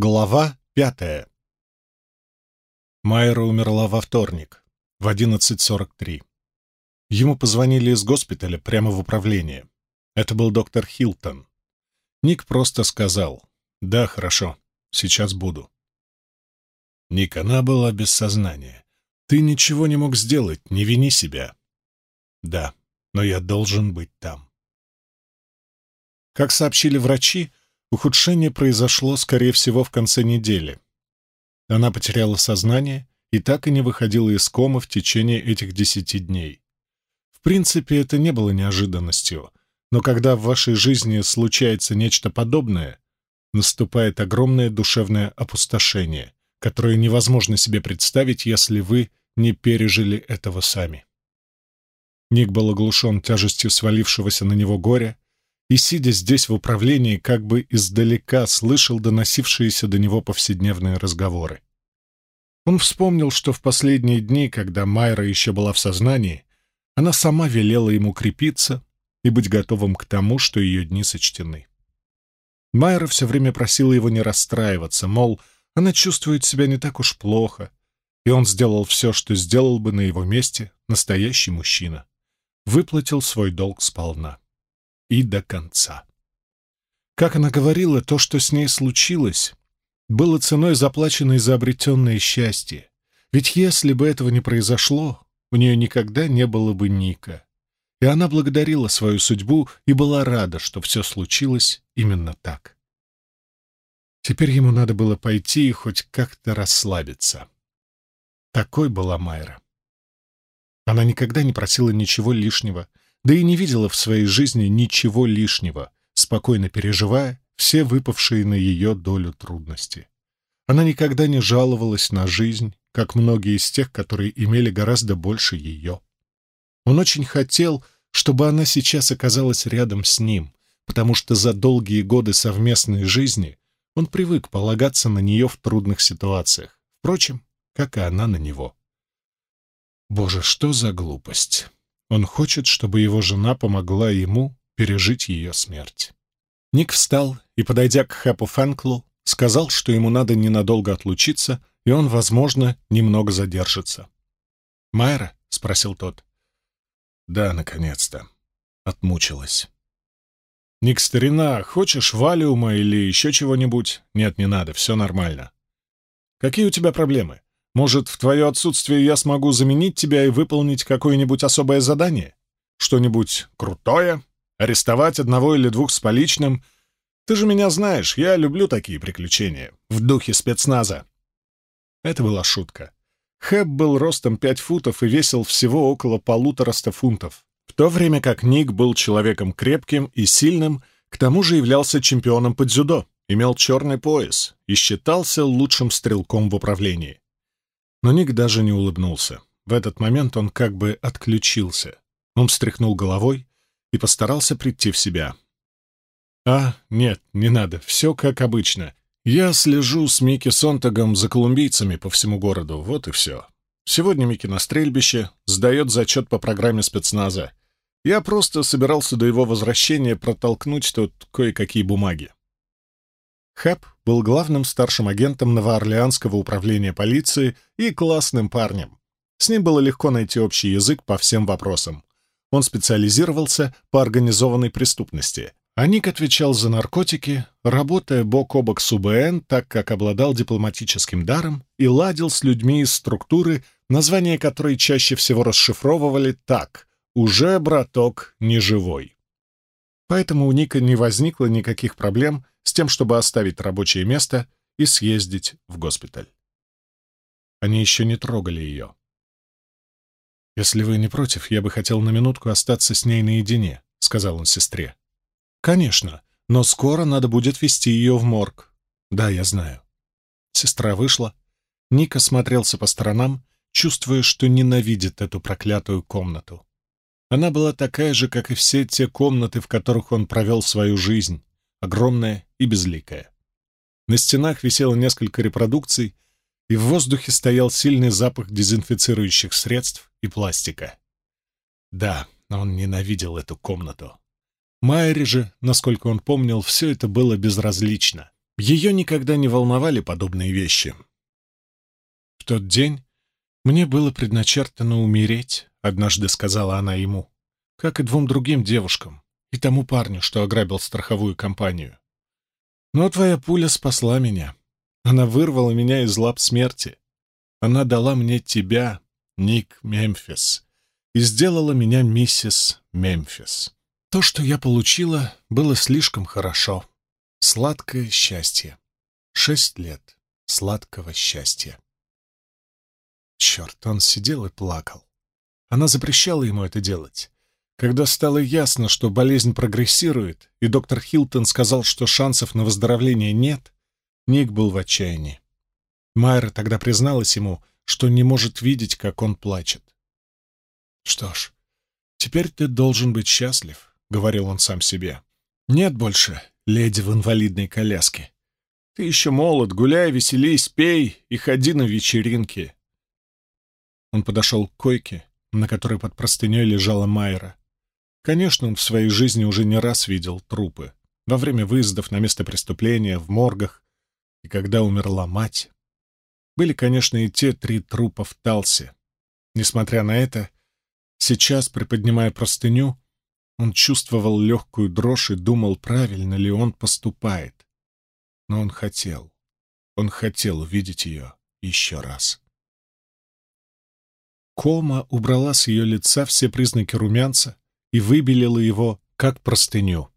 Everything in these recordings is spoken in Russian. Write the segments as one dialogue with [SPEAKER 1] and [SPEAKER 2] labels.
[SPEAKER 1] Глава пятая Майра умерла во вторник, в 11.43. Ему позвонили из госпиталя прямо в управление. Это был доктор Хилтон. Ник просто сказал «Да, хорошо, сейчас буду». Ник, она была без сознания. Ты ничего не мог сделать, не вини себя. Да, но я должен быть там. Как сообщили врачи, ухудшение произошло, скорее всего, в конце недели. Она потеряла сознание и так и не выходила из комы в течение этих десяти дней. В принципе, это не было неожиданностью, но когда в вашей жизни случается нечто подобное, наступает огромное душевное опустошение, которое невозможно себе представить, если вы не пережили этого сами. Ник был оглушен тяжестью свалившегося на него горя, и, сидя здесь в управлении, как бы издалека слышал доносившиеся до него повседневные разговоры. Он вспомнил, что в последние дни, когда Майра еще была в сознании, она сама велела ему крепиться и быть готовым к тому, что ее дни сочтены. Майра все время просила его не расстраиваться, мол, она чувствует себя не так уж плохо, и он сделал все, что сделал бы на его месте настоящий мужчина. Выплатил свой долг сполна и до конца. Как она говорила, то, что с ней случилось, было ценой заплаченной за обретенное счастье. Ведь если бы этого не произошло, у нее никогда не было бы Ника. И она благодарила свою судьбу и была рада, что все случилось именно так. Теперь ему надо было пойти и хоть как-то расслабиться. Такой была Майра. Она никогда не просила ничего лишнего, да и не видела в своей жизни ничего лишнего, спокойно переживая все выпавшие на ее долю трудности. Она никогда не жаловалась на жизнь, как многие из тех, которые имели гораздо больше ее. Он очень хотел, чтобы она сейчас оказалась рядом с ним, потому что за долгие годы совместной жизни он привык полагаться на нее в трудных ситуациях, впрочем, как и она на него. Боже, что за глупость! Он хочет, чтобы его жена помогла ему пережить ее смерть. Ник встал и, подойдя к Хэпу Фэнклу, сказал, что ему надо ненадолго отлучиться, и он, возможно, немного задержится. «Майра?» — спросил тот. «Да, наконец-то. Отмучилась». «Ник, старина, хочешь валиума или еще чего-нибудь?» «Нет, не надо, все нормально». «Какие у тебя проблемы? Может, в твое отсутствие я смогу заменить тебя и выполнить какое-нибудь особое задание? Что-нибудь крутое? Арестовать одного или двух с поличным? Ты же меня знаешь, я люблю такие приключения. В духе спецназа. Это была шутка. Хэб был ростом пять футов и весил всего около полутораста фунтов, в то время как Ник был человеком крепким и сильным, к тому же являлся чемпионом по дзюдо, имел черный пояс и считался лучшим стрелком в управлении. Но Ник даже не улыбнулся. В этот момент он как бы отключился. Он встряхнул головой и постарался прийти в себя. «А, нет, не надо, все как обычно. Я слежу с Микки Сонтагом за колумбийцами по всему городу, вот и все. Сегодня Микки на стрельбище, сдает зачет по программе спецназа. Я просто собирался до его возвращения протолкнуть тут кое-какие бумаги. Хэп был главным старшим агентом Новоорлеанского управления полиции и классным парнем. С ним было легко найти общий язык по всем вопросам. Он специализировался по организованной преступности, а Ник отвечал за наркотики, работая бок о бок с УБН, так как обладал дипломатическим даром и ладил с людьми из структуры, название которой чаще всего расшифровывали так «Уже, браток, не живой». Поэтому у Ника не возникло никаких проблем с тем, чтобы оставить рабочее место и съездить в госпиталь. Они еще не трогали ее. «Если вы не против, я бы хотел на минутку остаться с ней наедине», — сказал он сестре. «Конечно, но скоро надо будет вести ее в морг». «Да, я знаю». Сестра вышла. Ника смотрелся по сторонам, чувствуя, что ненавидит эту проклятую комнату. Она была такая же, как и все те комнаты, в которых он провел свою жизнь, огромная и безликая. На стенах висело несколько репродукций, и в воздухе стоял сильный запах дезинфицирующих средств и пластика. Да, он ненавидел эту комнату. Майре же, насколько он помнил, все это было безразлично. Ее никогда не волновали подобные вещи. «В тот день мне было предначертано умереть», — однажды сказала она ему, как и двум другим девушкам, и тому парню, что ограбил страховую компанию. «Но твоя пуля спасла меня. Она вырвала меня из лап смерти. Она дала мне тебя, Ник Мемфис, и сделала меня миссис Мемфис. То, что я получила, было слишком хорошо. Сладкое счастье. Шесть лет сладкого счастья. Черт, он сидел и плакал. Она запрещала ему это делать. Когда стало ясно, что болезнь прогрессирует, и доктор Хилтон сказал, что шансов на выздоровление нет, Ник был в отчаянии. Майра тогда призналась ему, что не может видеть, как он плачет. «Что ж, теперь ты должен быть счастлив», — говорил он сам себе. «Нет больше леди в инвалидной коляске. Ты еще молод, гуляй, веселись, пей и ходи на вечеринки». Он подошел к койке, на которой под простыней лежала Майра. Конечно, он в своей жизни уже не раз видел трупы. Во время выездов на место преступления, в моргах, и когда умерла мать. Были, конечно, и те три трупа в Талсе. Несмотря на это, сейчас, приподнимая простыню, он чувствовал легкую дрожь и думал, правильно ли он поступает. Но он хотел, он хотел увидеть ее еще раз. Кома убрала с ее лица все признаки румянца и выбелила его, как простыню.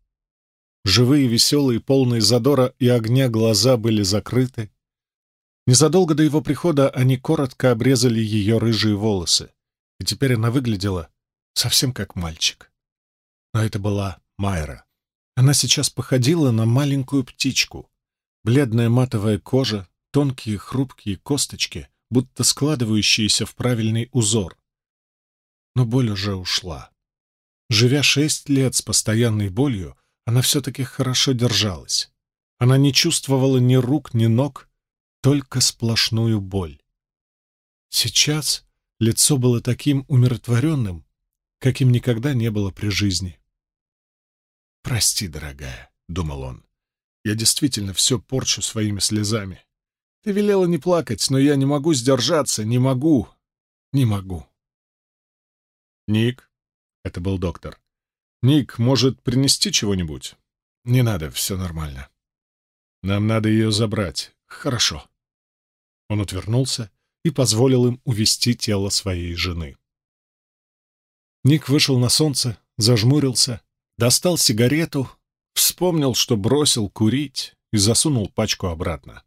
[SPEAKER 1] Живые, веселые, полные задора и огня глаза были закрыты. Незадолго до его прихода они коротко обрезали ее рыжие волосы, и теперь она выглядела совсем как мальчик. Но это была Майра. Она сейчас походила на маленькую птичку. Бледная матовая кожа, тонкие хрупкие косточки, будто складывающиеся в правильный узор. Но боль уже ушла. Живя шесть лет с постоянной болью, она все-таки хорошо держалась. Она не чувствовала ни рук, ни ног, только сплошную боль. Сейчас лицо было таким умиротворенным, каким никогда не было при жизни. «Прости, дорогая», — думал он, — «я действительно все порчу своими слезами. Ты велела не плакать, но я не могу сдержаться, не могу, не могу». «Ник», — это был доктор, «Ник, может, принести чего-нибудь?» «Не надо, все нормально». «Нам надо ее забрать. Хорошо». Он отвернулся и позволил им увести тело своей жены. Ник вышел на солнце, зажмурился, достал сигарету, вспомнил, что бросил курить и засунул пачку обратно.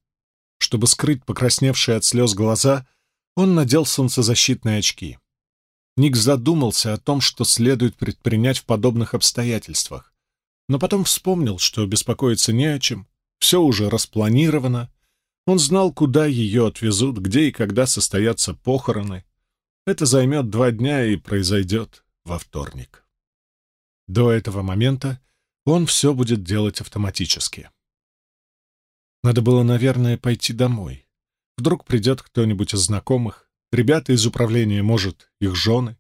[SPEAKER 1] Чтобы скрыть покрасневшие от слез глаза, он надел солнцезащитные очки. Ник задумался о том, что следует предпринять в подобных обстоятельствах, но потом вспомнил, что беспокоиться не о чем, все уже распланировано, он знал, куда ее отвезут, где и когда состоятся похороны. Это займет два дня и произойдет во вторник. До этого момента он все будет делать автоматически. Надо было, наверное, пойти домой. Вдруг придет кто-нибудь из знакомых, Ребята из управления, может, их жены.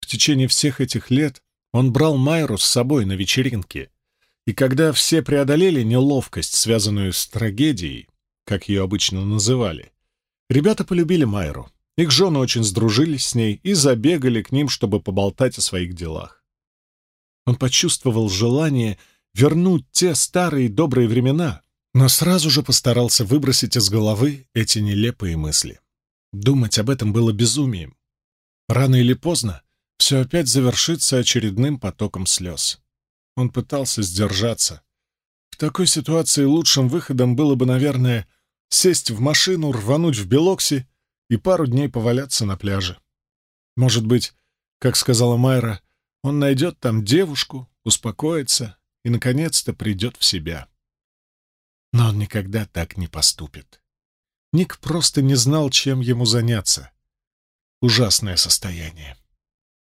[SPEAKER 1] В течение всех этих лет он брал Майру с собой на вечеринки, и когда все преодолели неловкость, связанную с трагедией, как ее обычно называли, ребята полюбили Майру. Их жены очень сдружились с ней и забегали к ним, чтобы поболтать о своих делах. Он почувствовал желание вернуть те старые добрые времена, но сразу же постарался выбросить из головы эти нелепые мысли. Думать об этом было безумием. Рано или поздно все опять завершится очередным потоком слез. Он пытался сдержаться. В такой ситуации лучшим выходом было бы, наверное, сесть в машину, рвануть в Белокси и пару дней поваляться на пляже. Может быть, как сказала Майра, он найдет там девушку, успокоится и, наконец-то, придет в себя. Но он никогда так не поступит. Ник просто не знал, чем ему заняться. Ужасное состояние.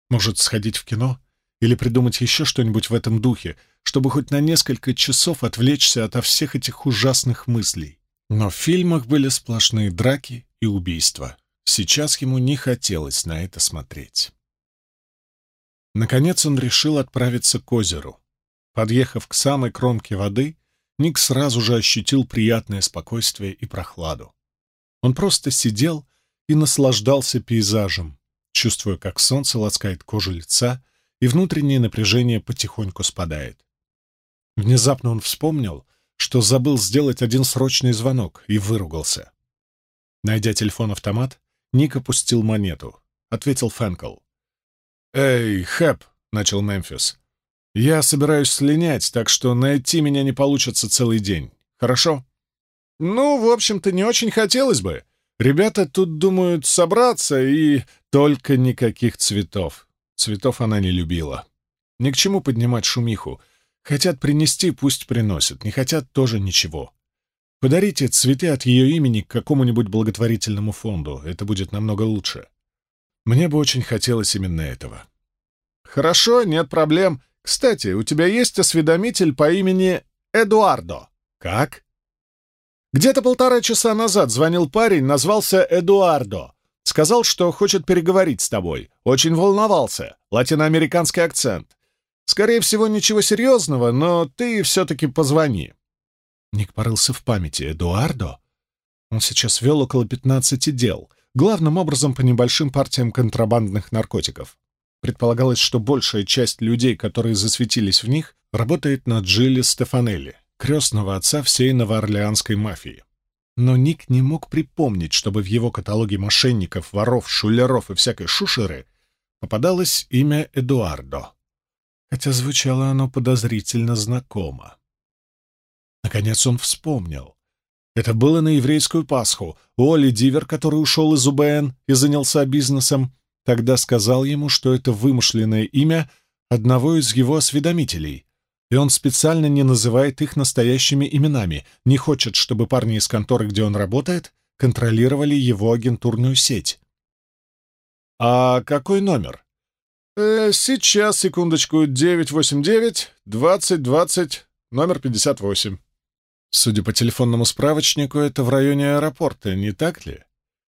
[SPEAKER 1] Может, сходить в кино? Или придумать еще что-нибудь в этом духе, чтобы хоть на несколько часов отвлечься от всех этих ужасных мыслей. Но в фильмах были сплошные драки и убийства. Сейчас ему не хотелось на это смотреть. Наконец он решил отправиться к озеру. Подъехав к самой кромке воды, Ник сразу же ощутил приятное спокойствие и прохладу. Он просто сидел и наслаждался пейзажем, чувствуя, как солнце ласкает кожу лица, и внутреннее напряжение потихоньку спадает. Внезапно он вспомнил, что забыл сделать один срочный звонок, и выругался. Найдя телефон-автомат, Ник опустил монету. Ответил Фэнкл. «Эй, Хэп!» — начал Мемфис. «Я собираюсь слинять, так что найти меня не получится целый день. Хорошо?» «Ну, в общем-то, не очень хотелось бы. Ребята тут думают собраться, и только никаких цветов. Цветов она не любила. Ни к чему поднимать шумиху. Хотят принести, пусть приносят. Не хотят, тоже ничего. Подарите цветы от ее имени к какому-нибудь благотворительному фонду. Это будет намного лучше. Мне бы очень хотелось именно этого. Хорошо, нет проблем. Кстати, у тебя есть осведомитель по имени Эдуардо. Как? Где-то полтора часа назад звонил парень, назвался Эдуардо. Сказал, что хочет переговорить с тобой. Очень волновался. Латиноамериканский акцент. Скорее всего, ничего серьезного, но ты все-таки позвони. Ник порылся в памяти. Эдуардо? Он сейчас вел около пятнадцати дел, главным образом по небольшим партиям контрабандных наркотиков. Предполагалось, что большая часть людей, которые засветились в них, работает на Джилли Стефанелли крестного отца всей новоорлеанской мафии. Но Ник не мог припомнить, чтобы в его каталоге мошенников, воров, шулеров и всякой шушеры попадалось имя Эдуардо, хотя звучало оно подозрительно знакомо. Наконец он вспомнил. Это было на еврейскую Пасху. Оли Дивер, который ушел из УБН и занялся бизнесом, тогда сказал ему, что это вымышленное имя одного из его осведомителей, и он специально не называет их настоящими именами, не хочет, чтобы парни из конторы, где он работает, контролировали его агентурную сеть. «А какой номер?» э, «Сейчас, секундочку, 989-2020, номер 58». Судя по телефонному справочнику, это в районе аэропорта, не так ли?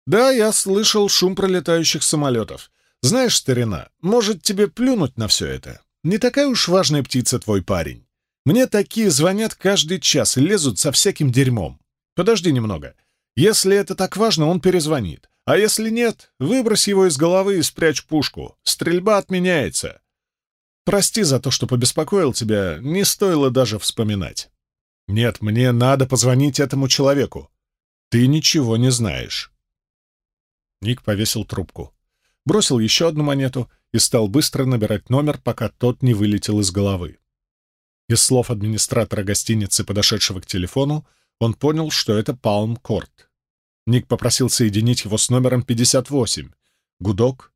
[SPEAKER 1] «Да, я слышал шум пролетающих самолетов. Знаешь, старина, может тебе плюнуть на все это?» Не такая уж важная птица твой парень. Мне такие звонят каждый час лезут со всяким дерьмом. Подожди немного. Если это так важно, он перезвонит. А если нет, выбрось его из головы и спрячь пушку. Стрельба отменяется. Прости за то, что побеспокоил тебя, не стоило даже вспоминать. Нет, мне надо позвонить этому человеку. Ты ничего не знаешь. Ник повесил трубку бросил еще одну монету и стал быстро набирать номер, пока тот не вылетел из головы. Из слов администратора гостиницы, подошедшего к телефону, он понял, что это Палм Корт. Ник попросил соединить его с номером 58. Гудок.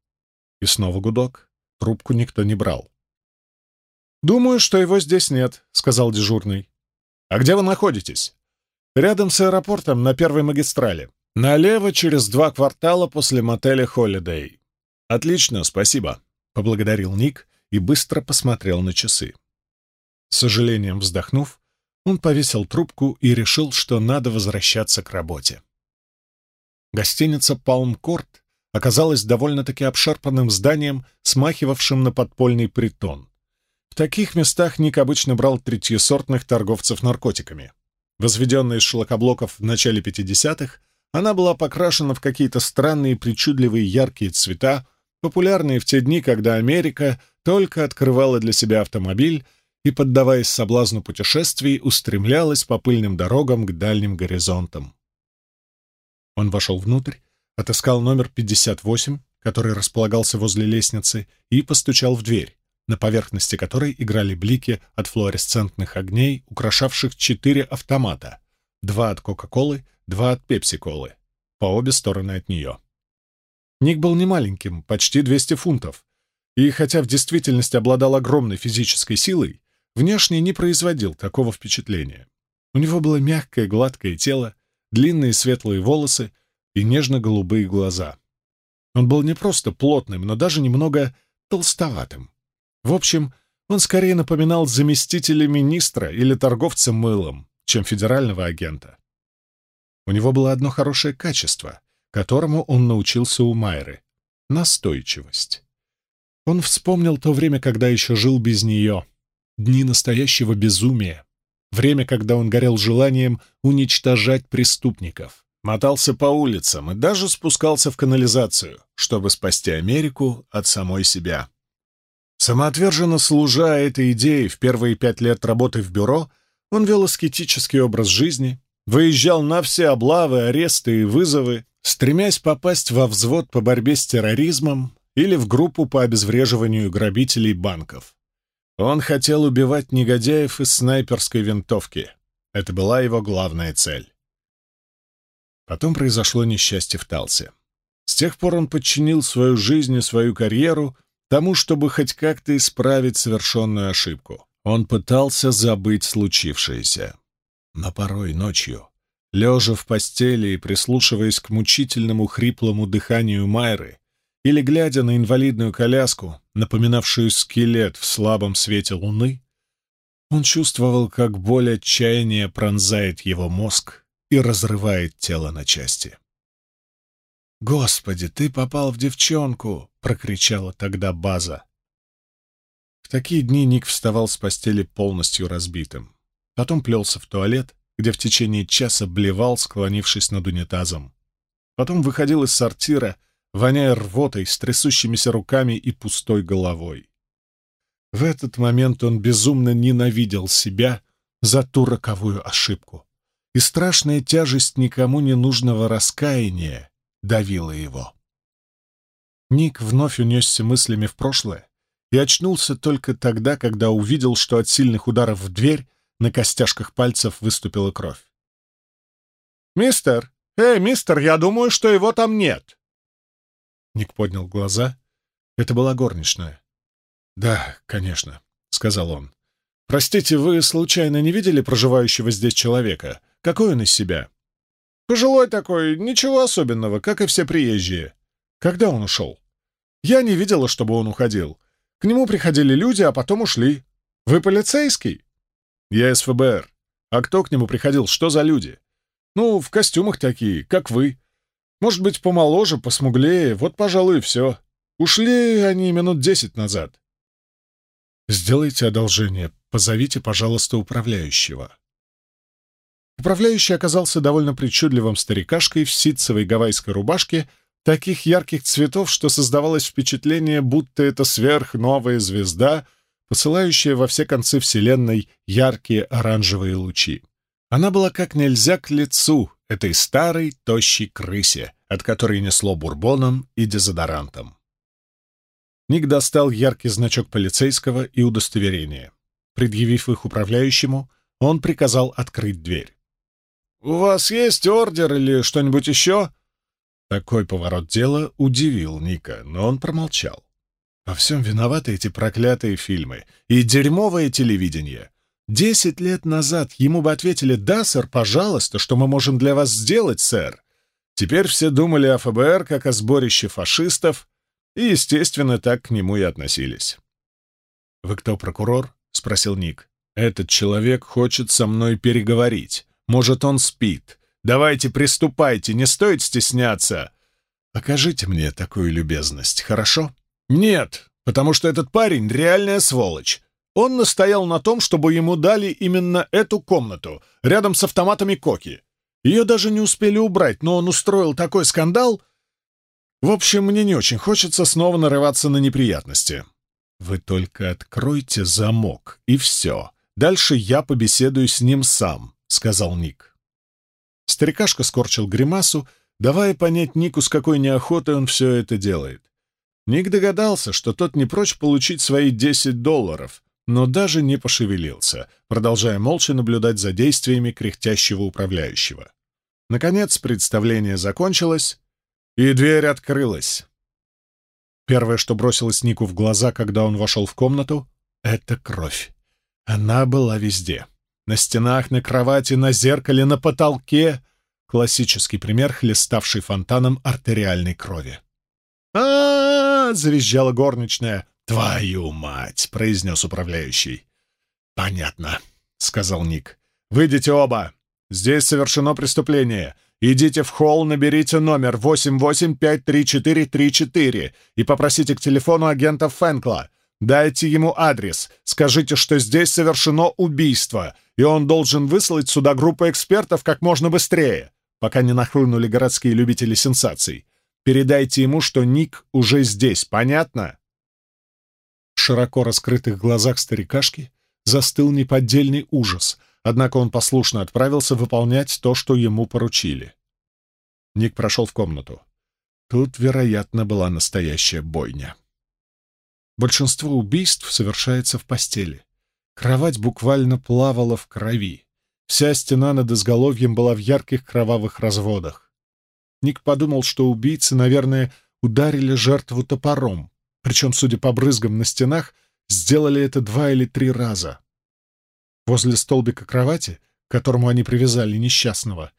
[SPEAKER 1] И снова гудок. Трубку никто не брал. «Думаю, что его здесь нет», — сказал дежурный. «А где вы находитесь?» «Рядом с аэропортом на первой магистрали. Налево через два квартала после мотеля «Холидей». «Отлично, спасибо», — поблагодарил Ник и быстро посмотрел на часы. С сожалением вздохнув, он повесил трубку и решил, что надо возвращаться к работе. Гостиница «Палм-Корт» оказалась довольно-таки обшарпанным зданием, смахивавшим на подпольный притон. В таких местах Ник обычно брал третьесортных торговцев наркотиками. Возведенная из шлакоблоков в начале 50-х, она была покрашена в какие-то странные причудливые яркие цвета, популярные в те дни, когда Америка только открывала для себя автомобиль и, поддаваясь соблазну путешествий, устремлялась по пыльным дорогам к дальним горизонтам. Он вошел внутрь, отыскал номер 58, который располагался возле лестницы, и постучал в дверь, на поверхности которой играли блики от флуоресцентных огней, украшавших четыре автомата, два от Кока-Колы, два от Пепси-Колы, по обе стороны от нее. Ник был немаленьким, почти 200 фунтов, и хотя в действительности обладал огромной физической силой, внешне не производил такого впечатления. У него было мягкое, гладкое тело, длинные светлые волосы и нежно-голубые глаза. Он был не просто плотным, но даже немного толстоватым. В общем, он скорее напоминал заместителя министра или торговца мылом, чем федерального агента. У него было одно хорошее качество которому он научился у Майры — настойчивость. Он вспомнил то время, когда еще жил без нее, дни настоящего безумия, время, когда он горел желанием уничтожать преступников, мотался по улицам и даже спускался в канализацию, чтобы спасти Америку от самой себя. Самоотверженно служа этой идее в первые пять лет работы в бюро, он вел аскетический образ жизни, выезжал на все облавы, аресты и вызовы, стремясь попасть во взвод по борьбе с терроризмом или в группу по обезвреживанию грабителей банков. Он хотел убивать негодяев из снайперской винтовки. Это была его главная цель. Потом произошло несчастье в Талсе. С тех пор он подчинил свою жизнь и свою карьеру тому, чтобы хоть как-то исправить совершенную ошибку. Он пытался забыть случившееся. Но порой ночью, лежа в постели и прислушиваясь к мучительному хриплому дыханию Майры, или глядя на инвалидную коляску, напоминавшую скелет в слабом свете луны, он чувствовал, как боль отчаяния пронзает его мозг и разрывает тело на части. «Господи, ты попал в девчонку!» — прокричала тогда База. В такие дни Ник вставал с постели полностью разбитым. Потом плелся в туалет, где в течение часа блевал, склонившись над унитазом. Потом выходил из сортира воняя рвотой, с трясущимися руками и пустой головой. В этот момент он безумно ненавидел себя за ту роковую ошибку, и страшная тяжесть никому не нужного раскаяния давила его. Ник вновь унесся мыслями в прошлое и очнулся только тогда, когда увидел, что от сильных ударов в дверь на костяшках пальцев выступила кровь. «Мистер! Эй, мистер, я думаю, что его там нет!» Ник поднял глаза. Это была горничная. «Да, конечно», — сказал он. «Простите, вы случайно не видели проживающего здесь человека? Какой он из себя?» «Пожилой такой, ничего особенного, как и все приезжие». «Когда он ушел?» «Я не видела, чтобы он уходил. К нему приходили люди, а потом ушли. Вы полицейский?» «Я из ФБР. А кто к нему приходил? Что за люди?» «Ну, в костюмах такие, как вы. Может быть, помоложе, посмуглее. Вот, пожалуй, все. Ушли они минут десять назад. Сделайте одолжение. Позовите, пожалуйста, управляющего. Управляющий оказался довольно причудливым старикашкой в ситцевой гавайской рубашке, таких ярких цветов, что создавалось впечатление, будто это сверхновая звезда, посылающая во все концы Вселенной яркие оранжевые лучи. Она была как нельзя к лицу, этой старой, тощей крысе, от которой несло бурбоном и дезодорантом. Ник достал яркий значок полицейского и удостоверение. Предъявив их управляющему, он приказал открыть дверь. «У вас есть ордер или что-нибудь еще?» Такой поворот дела удивил Ника, но он промолчал. Во всем виноваты эти проклятые фильмы и дерьмовое телевидение. Десять лет назад ему бы ответили «Да, сэр, пожалуйста, что мы можем для вас сделать, сэр?» Теперь все думали о ФБР как о сборище фашистов, и, естественно, так к нему и относились. «Вы кто, прокурор?» — спросил Ник. «Этот человек хочет со мной переговорить. Может, он спит. Давайте, приступайте, не стоит стесняться. Окажите мне такую любезность, хорошо?» «Нет, потому что этот парень — реальная сволочь. Он настоял на том, чтобы ему дали именно эту комнату, рядом с автоматами Коки. Ее даже не успели убрать, но он устроил такой скандал. В общем, мне не очень хочется снова нарываться на неприятности. Вы только откройте замок, и все. Дальше я побеседую с ним сам, — сказал Ник. Старикашка скорчил гримасу, давая понять Нику, с какой неохотой он все это делает. Ник догадался, что тот не прочь получить свои десять долларов, но даже не пошевелился, продолжая молча наблюдать за действиями кряхтящего управляющего. Наконец представление закончилось, и дверь открылась. Первое, что бросилось Нику в глаза, когда он вошел в комнату, — это кровь. Она была везде. На стенах, на кровати, на зеркале, на потолке. Классический пример, хлеставший фонтаном артериальной крови. -а, -а, -а завизжала горничная. «Твою мать!» — произнес управляющий. «Понятно», — сказал Ник. «Выйдите оба. Здесь совершено преступление. Идите в холл, наберите номер 8853434 и попросите к телефону агента Фэнкла. Дайте ему адрес. Скажите, что здесь совершено убийство, и он должен выслать сюда группу экспертов как можно быстрее, пока не нахлынули городские любители сенсаций. Передайте ему, что Ник уже здесь, понятно?» В широко раскрытых глазах старикашки застыл неподдельный ужас, однако он послушно отправился выполнять то, что ему поручили. Ник прошел в комнату. Тут, вероятно, была настоящая бойня. Большинство убийств совершается в постели. Кровать буквально плавала в крови. Вся стена над изголовьем была в ярких кровавых разводах. Ник подумал, что убийцы, наверное, ударили жертву топором, причем, судя по брызгам на стенах, сделали это два или три раза. Возле столбика кровати, к которому они привязали несчастного,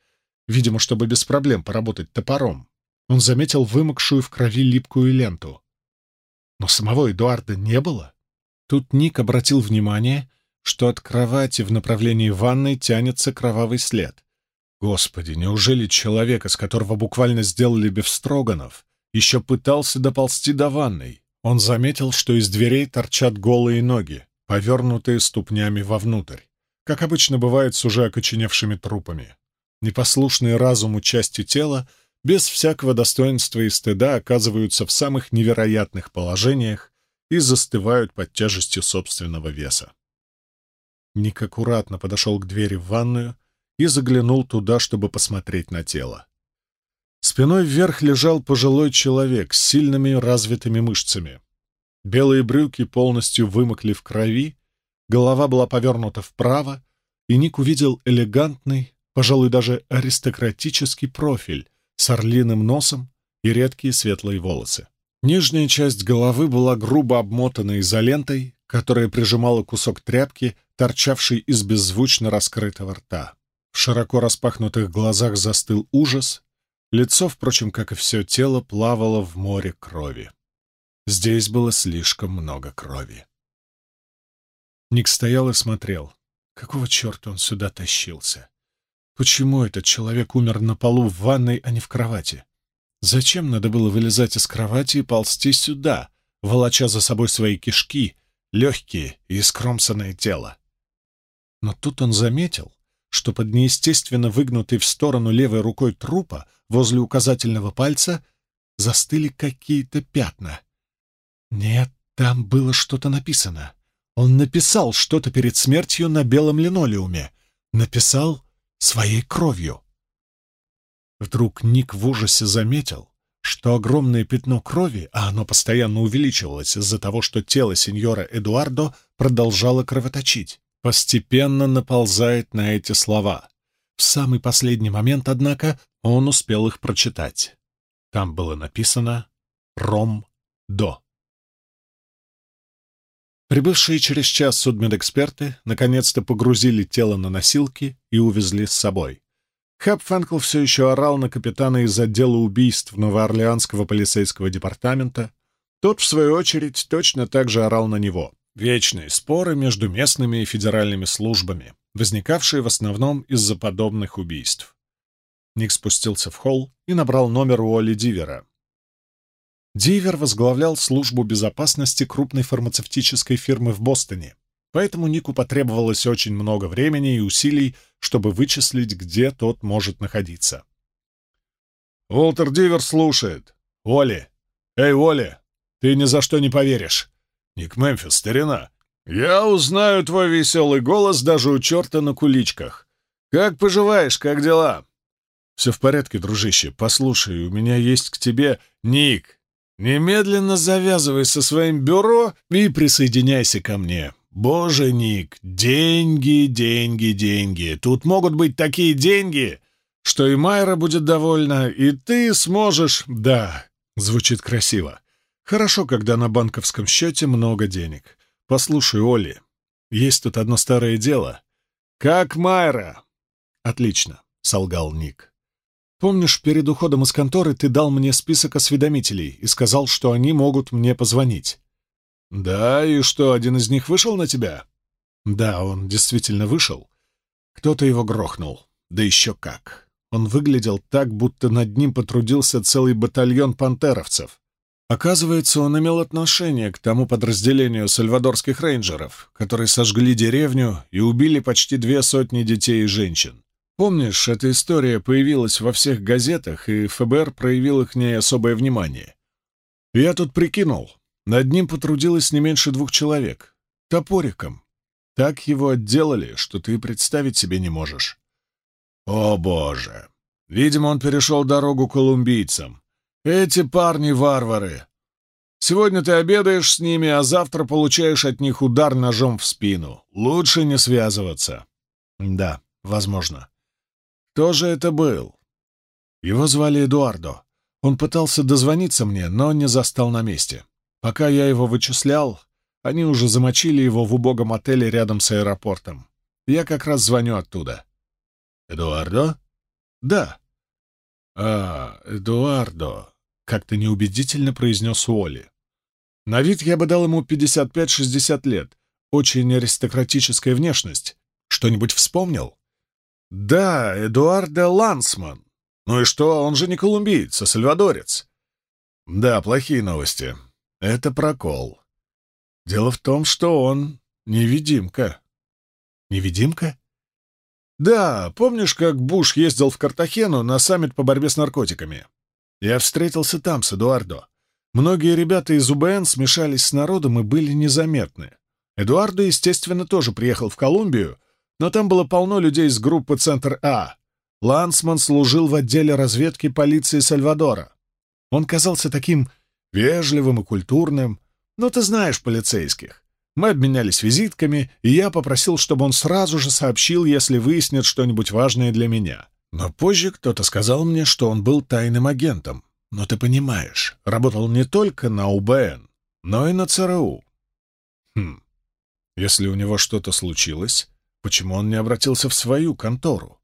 [SPEAKER 1] видимо, чтобы без проблем поработать топором, он заметил вымокшую в крови липкую ленту. Но самого Эдуарда не было. Тут Ник обратил внимание, что от кровати в направлении ванной тянется кровавый след. Господи, неужели человек, из которого буквально сделали бифстроганов, еще пытался доползти до ванной? Он заметил, что из дверей торчат голые ноги, повернутые ступнями вовнутрь, как обычно бывает с уже окоченевшими трупами. Непослушные разуму части тела — без всякого достоинства и стыда оказываются в самых невероятных положениях и застывают под тяжестью собственного веса. Ник аккуратно подошел к двери в ванную и заглянул туда, чтобы посмотреть на тело. Спиной вверх лежал пожилой человек с сильными развитыми мышцами. Белые брюки полностью вымокли в крови, голова была повернута вправо, и Ник увидел элегантный, пожалуй, даже аристократический профиль, с орлиным носом и редкие светлые волосы. Нижняя часть головы была грубо обмотана изолентой, которая прижимала кусок тряпки, торчавший из беззвучно раскрытого рта. В широко распахнутых глазах застыл ужас, лицо, впрочем, как и все тело, плавало в море крови. Здесь было слишком много крови. Ник стоял и смотрел. Какого черта он сюда тащился? Почему этот человек умер на полу в ванной, а не в кровати? Зачем надо было вылезать из кровати и ползти сюда, волоча за собой свои кишки, легкие и искромсанное тело? Но тут он заметил, что под неестественно выгнутой в сторону левой рукой трупа возле указательного пальца застыли какие-то пятна. Нет, там было что-то написано. Он написал что-то перед смертью на белом линолеуме. Написал своей кровью. Вдруг Ник в ужасе заметил, что огромное пятно крови, а оно постоянно увеличивалось из-за того, что тело сеньора Эдуардо продолжало кровоточить, постепенно наползает на эти слова. В самый последний момент, однако, он успел их прочитать. Там было написано «Ром-До». Прибывшие через час судмедэксперты наконец-то погрузили тело на носилки и увезли с собой. Хэп Фэнкл все еще орал на капитана из отдела убийств Новоорлеанского полицейского департамента. Тот, в свою очередь, точно так же орал на него. Вечные споры между местными и федеральными службами, возникавшие в основном из-за подобных убийств. Ник спустился в холл и набрал номер Уолли Дивера. Дивер возглавлял службу безопасности крупной фармацевтической фирмы в Бостоне, поэтому Нику потребовалось очень много времени и усилий, чтобы вычислить, где тот может находиться. «Уолтер Дивер слушает. Оли! Эй, Оли! Ты ни за что не поверишь! Ник Мемфис, старина! Я узнаю твой веселый голос даже у черта на куличках. Как поживаешь, как дела?» «Все в порядке, дружище. Послушай, у меня есть к тебе...» «Ник, Немедленно завязывай со своим бюро и присоединяйся ко мне. Боже, Ник, деньги, деньги, деньги. Тут могут быть такие деньги, что и Майра будет довольна, и ты сможешь... Да, звучит красиво. Хорошо, когда на банковском счете много денег. Послушай, Оли, есть тут одно старое дело. Как Майра? Отлично, солгал Ник. Помнишь, перед уходом из конторы ты дал мне список осведомителей и сказал, что они могут мне позвонить? Да, и что, один из них вышел на тебя? Да, он действительно вышел. Кто-то его грохнул. Да еще как. Он выглядел так, будто над ним потрудился целый батальон пантеровцев. Оказывается, он имел отношение к тому подразделению сальвадорских рейнджеров, которые сожгли деревню и убили почти две сотни детей и женщин. Помнишь, эта история появилась во всех газетах, и ФБР проявило к ней особое внимание. Я тут прикинул, над ним потрудилось не меньше двух человек. Топориком. Так его отделали, что ты представить себе не можешь. О, боже! Видимо, он перешел дорогу колумбийцам. Эти парни — варвары. Сегодня ты обедаешь с ними, а завтра получаешь от них удар ножом в спину. Лучше не связываться. Да, возможно. Кто же это был? Его звали Эдуардо. Он пытался дозвониться мне, но не застал на месте. Пока я его вычислял, они уже замочили его в убогом отеле рядом с аэропортом. Я как раз звоню оттуда. «Эдуардо?» «Да». «А, Эдуардо», как-то неубедительно произнес Уолли. На вид я бы дал ему 55-60 лет. Очень аристократическая внешность. Что-нибудь вспомнил? Да, Эдуардо Лансман. Ну и что, он же не колумбиец, а сальвадорец. Да, плохие новости. Это прокол. Дело в том, что он невидимка. Невидимка? Да, помнишь, как Буш ездил в Картахену на саммит по борьбе с наркотиками? Я встретился там с Эдуардо. Многие ребята из УБН смешались с народом и были незаметны. Эдуардо, естественно, тоже приехал в Колумбию, но там было полно людей из группы «Центр А». Лансман служил в отделе разведки полиции Сальвадора. Он казался таким вежливым и культурным, но ты знаешь полицейских. Мы обменялись визитками, и я попросил, чтобы он сразу же сообщил, если выяснит что-нибудь важное для меня. Но позже кто-то сказал мне, что он был тайным агентом. Но ты понимаешь, работал не только на УБН, но и на ЦРУ. Хм, если у него что-то случилось, почему он не обратился в свою контору?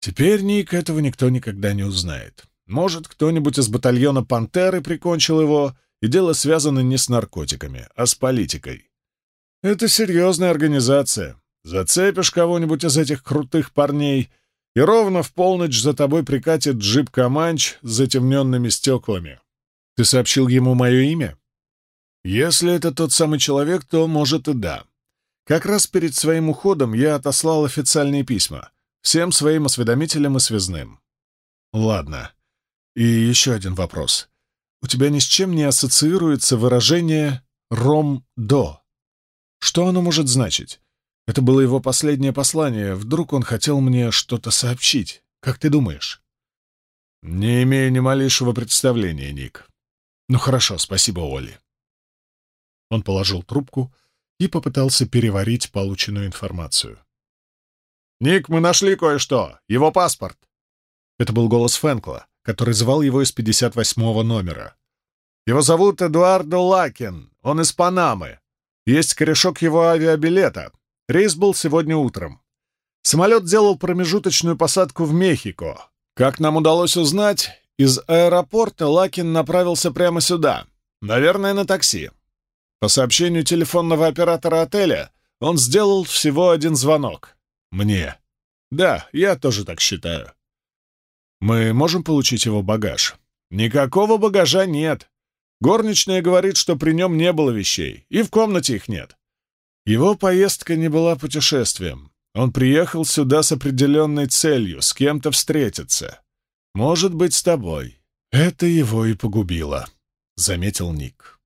[SPEAKER 1] Теперь, Ник, этого никто никогда не узнает. Может, кто-нибудь из батальона «Пантеры» прикончил его, и дело связано не с наркотиками, а с политикой. Это серьезная организация. Зацепишь кого-нибудь из этих крутых парней, и ровно в полночь за тобой прикатит джип Каманч с затемненными стеклами. Ты сообщил ему мое имя? Если это тот самый человек, то, может, и да. Как раз перед своим уходом я отослал официальные письма всем своим осведомителям и связным. Ладно. И еще один вопрос. У тебя ни с чем не ассоциируется выражение «ром-до». Что оно может значить? Это было его последнее послание. Вдруг он хотел мне что-то сообщить. Как ты думаешь? Не имею ни малейшего представления, Ник. Ну хорошо, спасибо, Оли. Он положил трубку и попытался переварить полученную информацию. «Ник, мы нашли кое-что! Его паспорт!» Это был голос Фэнкла, который звал его из 58-го номера. «Его зовут Эдуардо Лакин, он из Панамы. Есть корешок его авиабилета, Рейс был сегодня утром. Самолет делал промежуточную посадку в Мехико. Как нам удалось узнать, из аэропорта Лакин направился прямо сюда, наверное, на такси. По сообщению телефонного оператора отеля, он сделал всего один звонок. Мне. Да, я тоже так считаю. Мы можем получить его багаж? Никакого багажа нет. Горничная говорит, что при нем не было вещей, и в комнате их нет. Его поездка не была путешествием. Он приехал сюда с определенной целью, с кем-то встретиться. Может быть, с тобой. Это его и погубило, — заметил Ник.